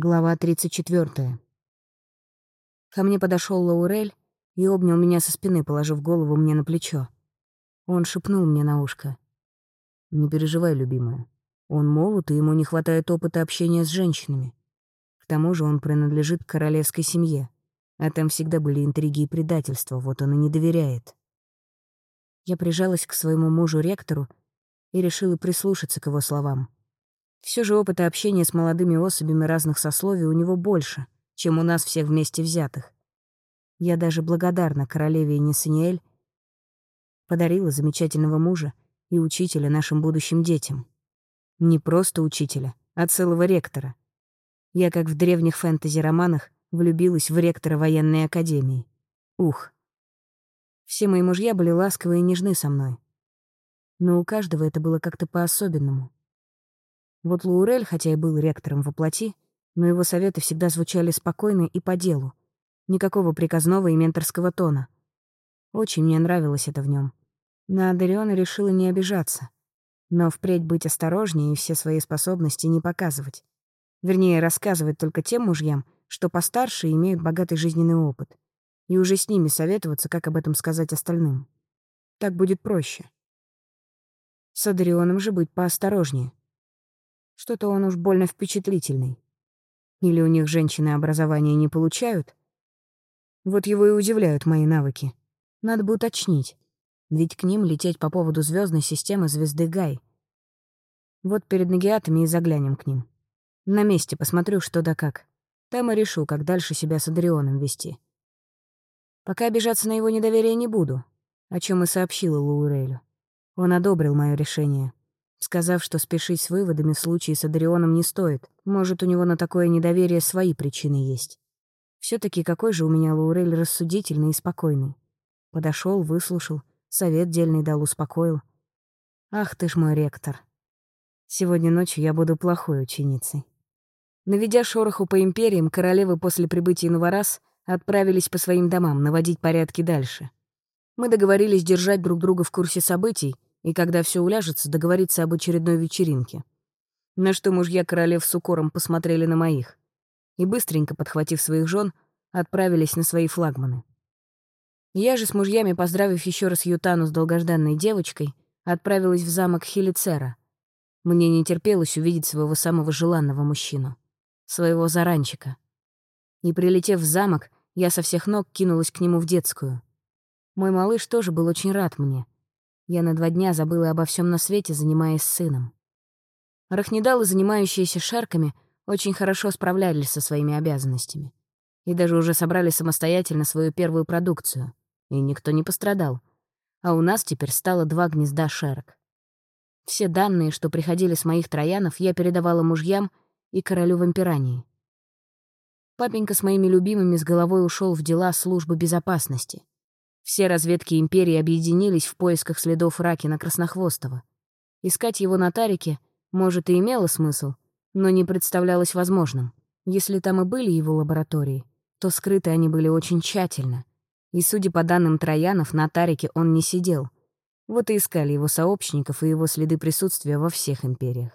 Глава 34. Ко мне подошел Лаурель и обнял меня со спины, положив голову мне на плечо. Он шепнул мне на ушко. «Не переживай, любимая. Он молод, и ему не хватает опыта общения с женщинами. К тому же он принадлежит королевской семье, а там всегда были интриги и предательства, вот он и не доверяет». Я прижалась к своему мужу-ректору и решила прислушаться к его словам. Все же опыта общения с молодыми особями разных сословий у него больше, чем у нас всех вместе взятых. Я даже благодарна королеве Несаниэль подарила замечательного мужа и учителя нашим будущим детям. Не просто учителя, а целого ректора. Я, как в древних фэнтези-романах, влюбилась в ректора военной академии. Ух. Все мои мужья были ласковы и нежны со мной. Но у каждого это было как-то по-особенному. Вот Лаурель, хотя и был ректором во плоти, но его советы всегда звучали спокойно и по делу. Никакого приказного и менторского тона. Очень мне нравилось это в нем. На Адариона решила не обижаться. Но впредь быть осторожнее и все свои способности не показывать. Вернее, рассказывать только тем мужьям, что постарше и имеют богатый жизненный опыт. И уже с ними советоваться, как об этом сказать остальным. Так будет проще. С Адарионом же быть поосторожнее. Что-то он уж больно впечатлительный. Или у них женщины образования не получают? Вот его и удивляют мои навыки. Надо бы уточнить. Ведь к ним лететь по поводу звездной системы звезды Гай. Вот перед нагиатами и заглянем к ним. На месте посмотрю, что да как. Там и решу, как дальше себя с Адрионом вести. Пока обижаться на его недоверие не буду, о чем и сообщила Луурелю. Он одобрил мое решение сказав, что спешить с выводами в случае с Адарионом не стоит. Может, у него на такое недоверие свои причины есть. все таки какой же у меня Лаурель рассудительный и спокойный. Подошел, выслушал, совет дельный дал, успокоил. Ах ты ж мой ректор. Сегодня ночью я буду плохой ученицей. Наведя шороху по империям, королевы после прибытия Новорас отправились по своим домам наводить порядки дальше. Мы договорились держать друг друга в курсе событий — и когда все уляжется, договориться об очередной вечеринке. На что мужья королев с укором посмотрели на моих и, быстренько подхватив своих жен, отправились на свои флагманы. Я же с мужьями, поздравив еще раз Ютану с долгожданной девочкой, отправилась в замок Хелицера. Мне не терпелось увидеть своего самого желанного мужчину, своего заранчика. И, прилетев в замок, я со всех ног кинулась к нему в детскую. Мой малыш тоже был очень рад мне — я на два дня забыла обо всем на свете, занимаясь сыном. Рахнедалы, занимающиеся шарками, очень хорошо справлялись со своими обязанностями. И даже уже собрали самостоятельно свою первую продукцию. И никто не пострадал. А у нас теперь стало два гнезда шерок. Все данные, что приходили с моих троянов, я передавала мужьям и королю вампирании. Папенька с моими любимыми с головой ушел в дела службы безопасности. Все разведки Империи объединились в поисках следов Ракина Краснохвостого. Искать его на Тарике, может, и имело смысл, но не представлялось возможным. Если там и были его лаборатории, то скрыты они были очень тщательно. И, судя по данным Троянов, на Тарике он не сидел. Вот и искали его сообщников и его следы присутствия во всех империях.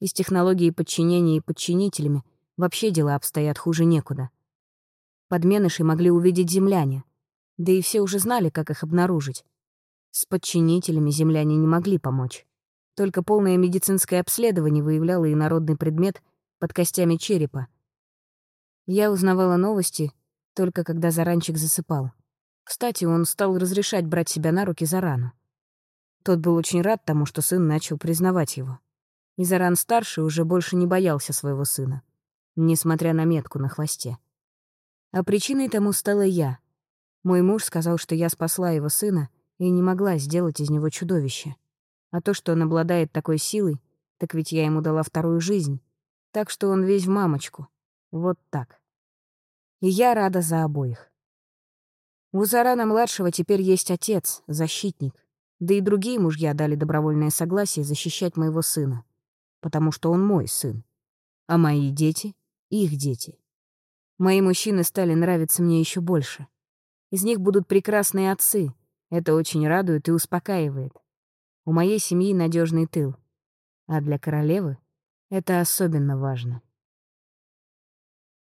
И с технологией подчинения и подчинителями вообще дела обстоят хуже некуда. Подменышей могли увидеть земляне, да и все уже знали, как их обнаружить. С подчинителями земляне не могли помочь. Только полное медицинское обследование выявляло инородный предмет под костями черепа. Я узнавала новости только когда Заранчик засыпал. Кстати, он стал разрешать брать себя на руки Зарану. Тот был очень рад тому, что сын начал признавать его. И Заран-старший уже больше не боялся своего сына, несмотря на метку на хвосте. А причиной тому стала я — мой муж сказал, что я спасла его сына и не могла сделать из него чудовище. А то, что он обладает такой силой, так ведь я ему дала вторую жизнь. Так что он весь в мамочку. Вот так. И я рада за обоих. У Зарана-младшего теперь есть отец, защитник. Да и другие мужья дали добровольное согласие защищать моего сына. Потому что он мой сын. А мои дети — их дети. Мои мужчины стали нравиться мне еще больше. Из них будут прекрасные отцы. Это очень радует и успокаивает. У моей семьи надежный тыл. А для королевы это особенно важно.